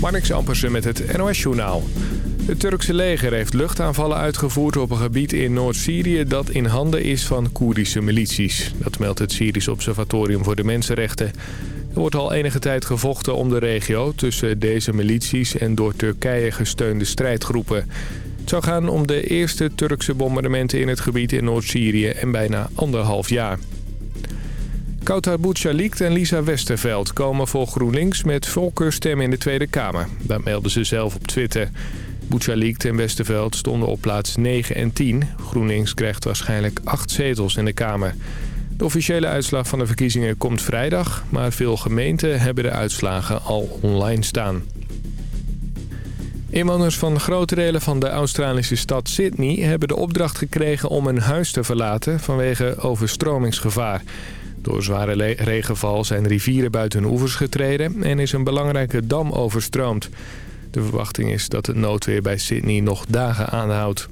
Marnix Ampersen met het NOS-journaal. Het Turkse leger heeft luchtaanvallen uitgevoerd op een gebied in Noord-Syrië... dat in handen is van Koerdische milities. Dat meldt het Syrisch Observatorium voor de Mensenrechten. Er wordt al enige tijd gevochten om de regio... tussen deze milities en door Turkije gesteunde strijdgroepen. Het zou gaan om de eerste Turkse bombardementen in het gebied in Noord-Syrië... en bijna anderhalf jaar. Kautar Bouchalikt en Lisa Westerveld komen voor GroenLinks met voorkeurstem in de Tweede Kamer. Dat melden ze zelf op Twitter. Bouchalikt en Westerveld stonden op plaats 9 en 10. GroenLinks krijgt waarschijnlijk 8 zetels in de Kamer. De officiële uitslag van de verkiezingen komt vrijdag... maar veel gemeenten hebben de uitslagen al online staan. Inwoners van grote delen van de Australische stad Sydney... hebben de opdracht gekregen om hun huis te verlaten vanwege overstromingsgevaar... Door zware regenval zijn rivieren buiten hun oevers getreden en is een belangrijke dam overstroomd. De verwachting is dat het noodweer bij Sydney nog dagen aanhoudt.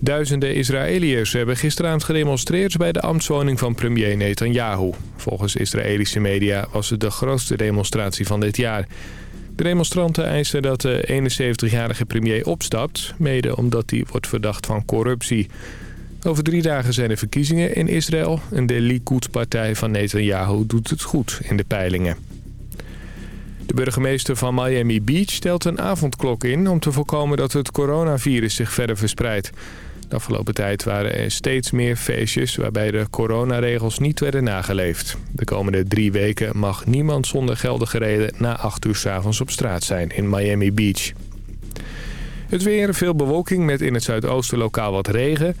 Duizenden Israëliërs hebben gisteravond gedemonstreerd bij de ambtswoning van premier Netanyahu. Volgens Israëlische media was het de grootste demonstratie van dit jaar. De demonstranten eisen dat de 71-jarige premier opstapt, mede omdat hij wordt verdacht van corruptie. Over drie dagen zijn er verkiezingen in Israël en de Likud-partij van Netanyahu doet het goed in de peilingen. De burgemeester van Miami Beach stelt een avondklok in om te voorkomen dat het coronavirus zich verder verspreidt. De afgelopen tijd waren er steeds meer feestjes waarbij de coronaregels niet werden nageleefd. De komende drie weken mag niemand zonder geldige reden na 8 uur s avonds op straat zijn in Miami Beach. Het weer, veel bewolking met in het zuidoosten lokaal wat regen.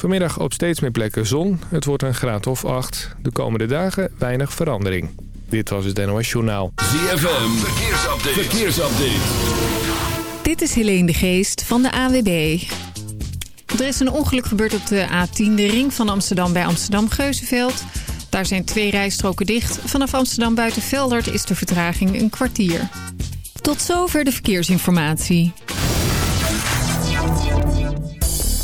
Vanmiddag op steeds meer plekken zon. Het wordt een graad of 8. De komende dagen weinig verandering. Dit was het NOS Journaal. ZFM, verkeersupdate. verkeersupdate. Dit is Helene de Geest van de AWB. Er is een ongeluk gebeurd op de A10, de ring van Amsterdam bij Amsterdam-Geuzenveld. Daar zijn twee rijstroken dicht. Vanaf Amsterdam buiten Veldert is de vertraging een kwartier. Tot zover de verkeersinformatie.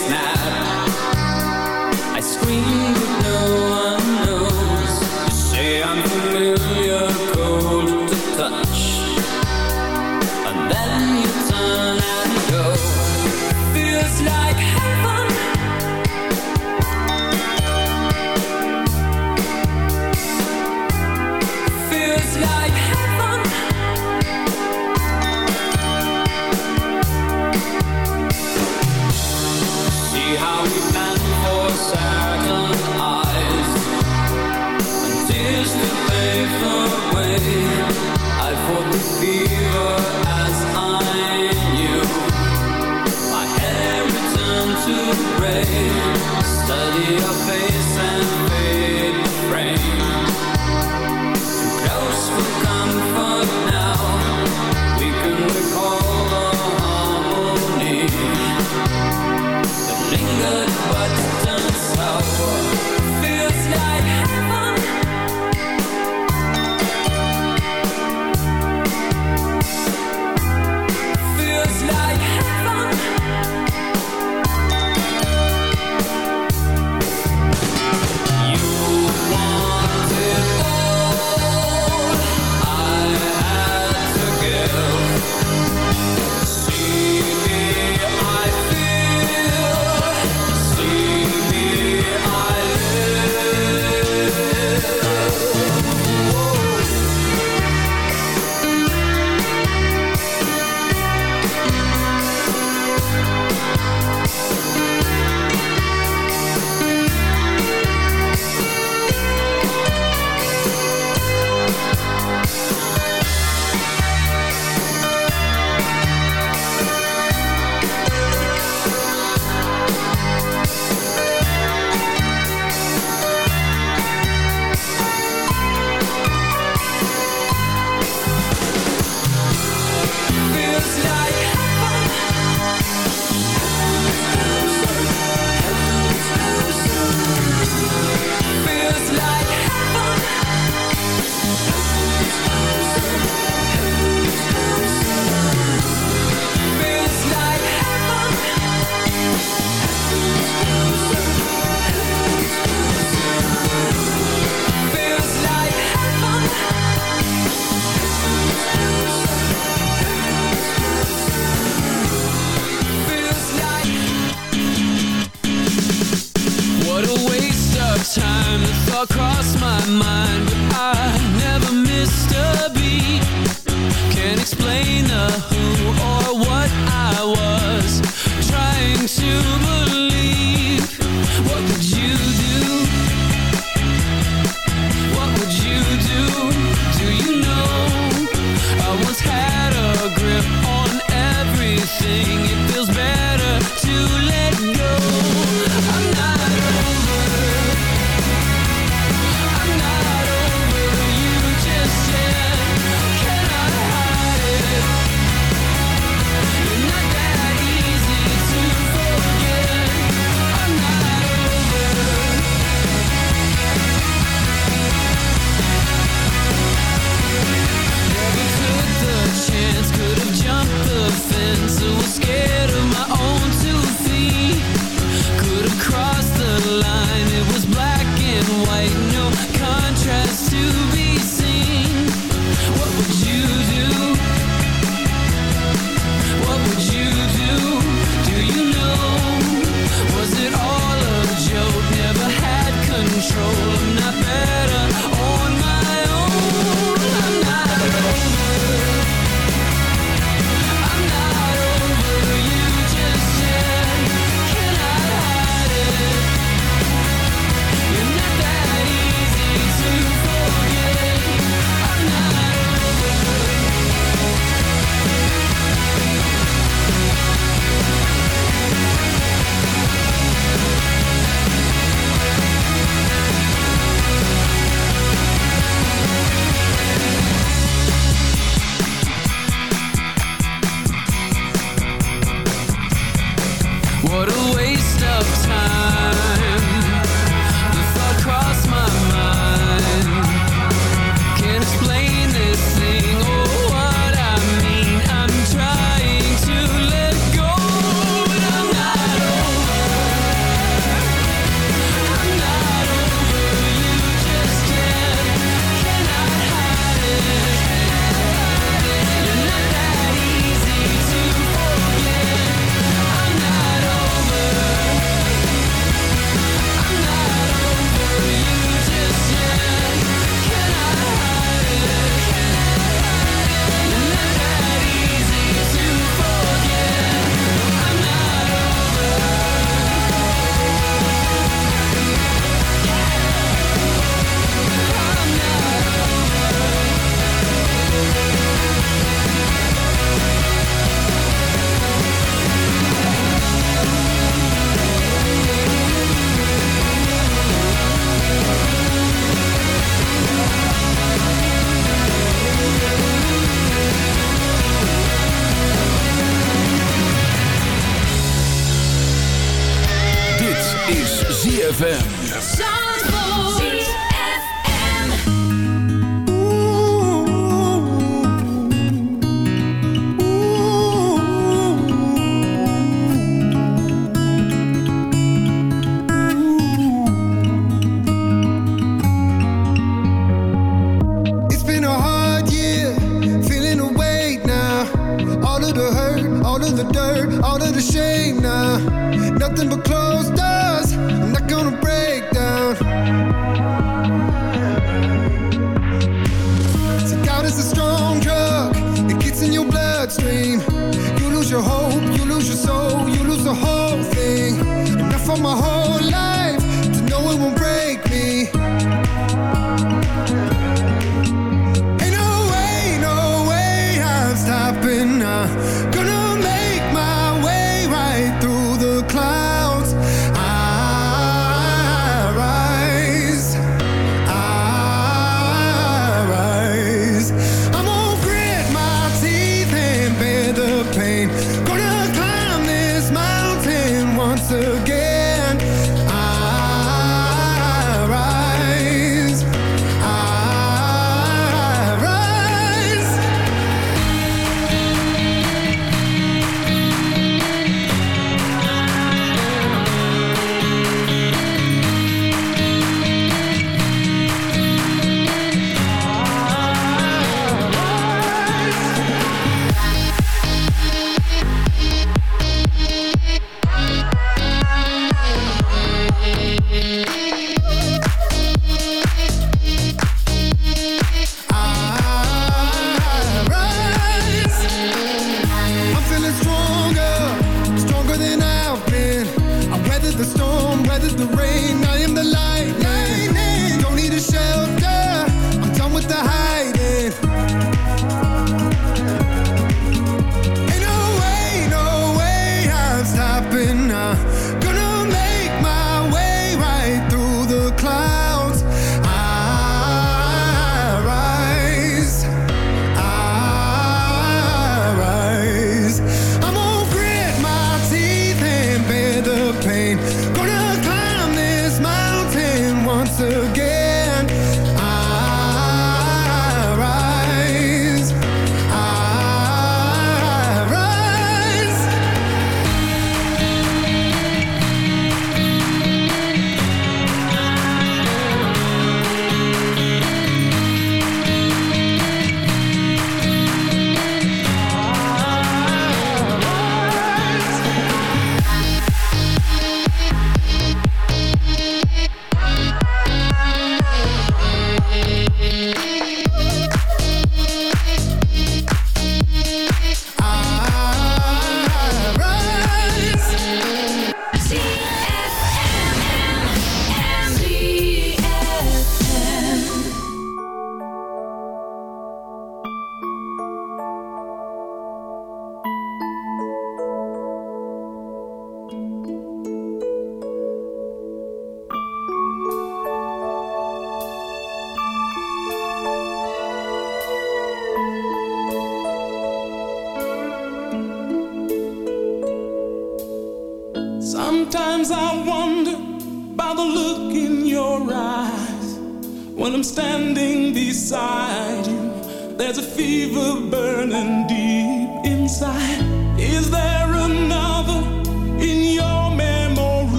now.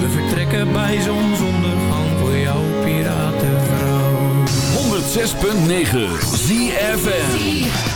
We vertrekken bij zonsondergang voor jouw piratenvrouw. 106.9 ZFN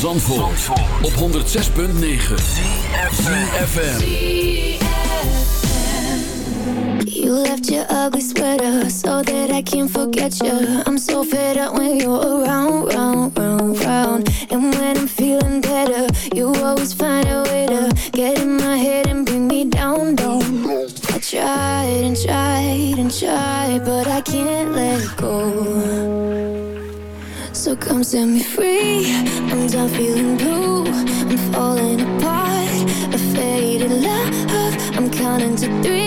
Zandvoort, op 106.9 ZFM You left your ugly sweater so that I can forget you. I'm so fed up when you're around, round, round, round. And when I'm feeling better, you always find a way to get in my head and bring me down, down. I tried and tried and tried, but I can't let go. Come set me free. I'm done feeling blue. I'm falling apart. A faded love. I'm counting to three.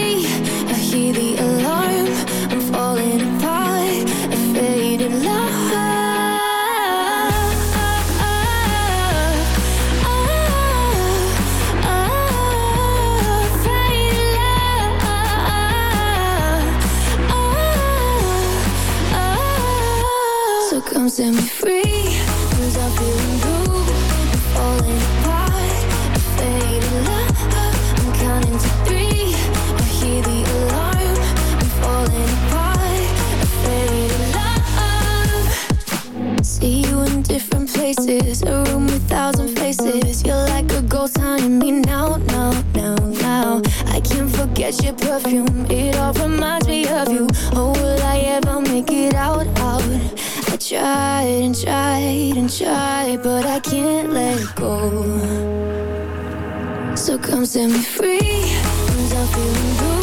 I can't forget your perfume. It all reminds me of you. Oh, will I ever make it out, out? I tried and tried and tried, but I can't let go. So come set me free. I'm feeling blue.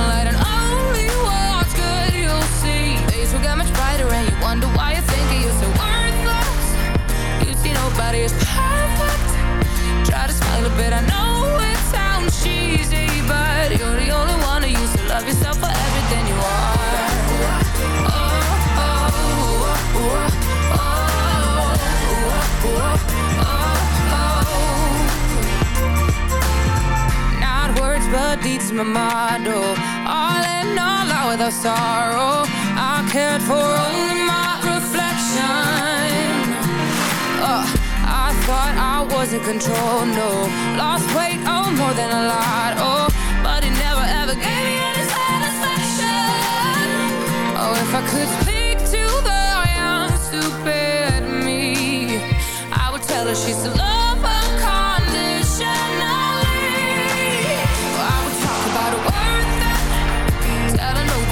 Try to shine a light on only what's good you'll see. Days will get much brighter and you wonder why you think you're so worthless. You see nobody is perfect. Try to smile a bit, I know it sounds cheesy, but you're the only one who used to love yourself for deeds, my motto. All in all, out without sorrow. I cared for only my reflection. Uh, I thought I was in control, no Lost weight, oh, more than a lot, oh But it never ever gave me any satisfaction Oh, if I could speak to the young, stupid me I would tell her she's to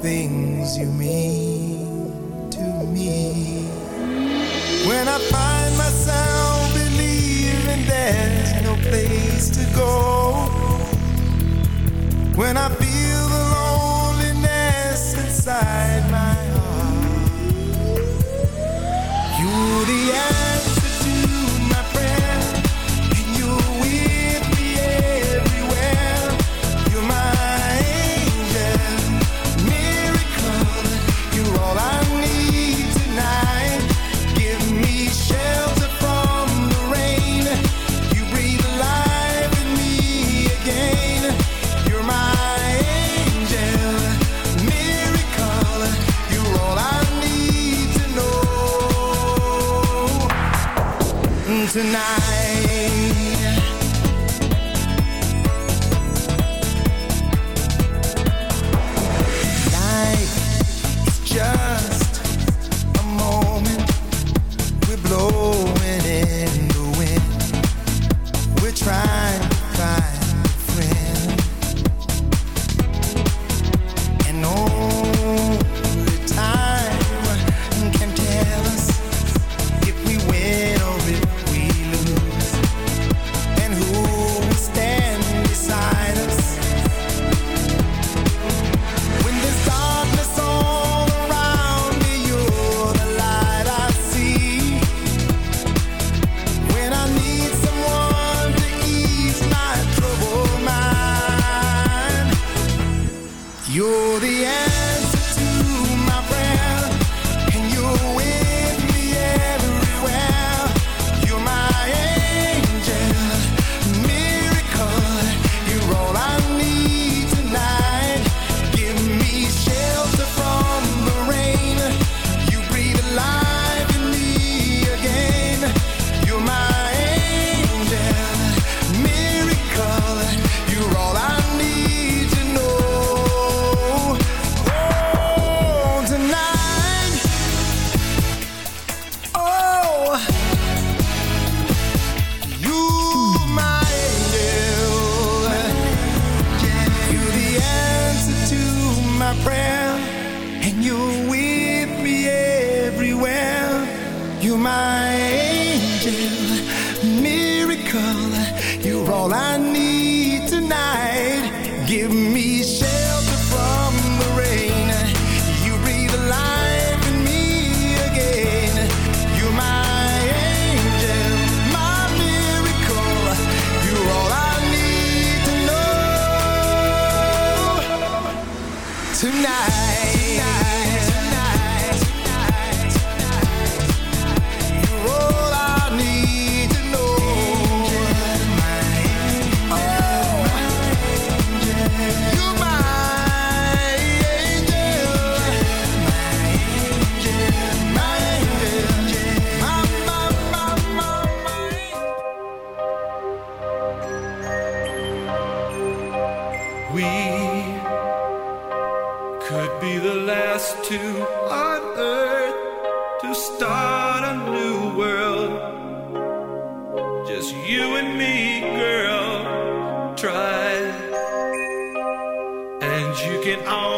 things you mean to me. When I find myself believing there's no place to go, when I tonight. We could be the last two on earth to start a new world. Just you and me, girl. Try, and you can always.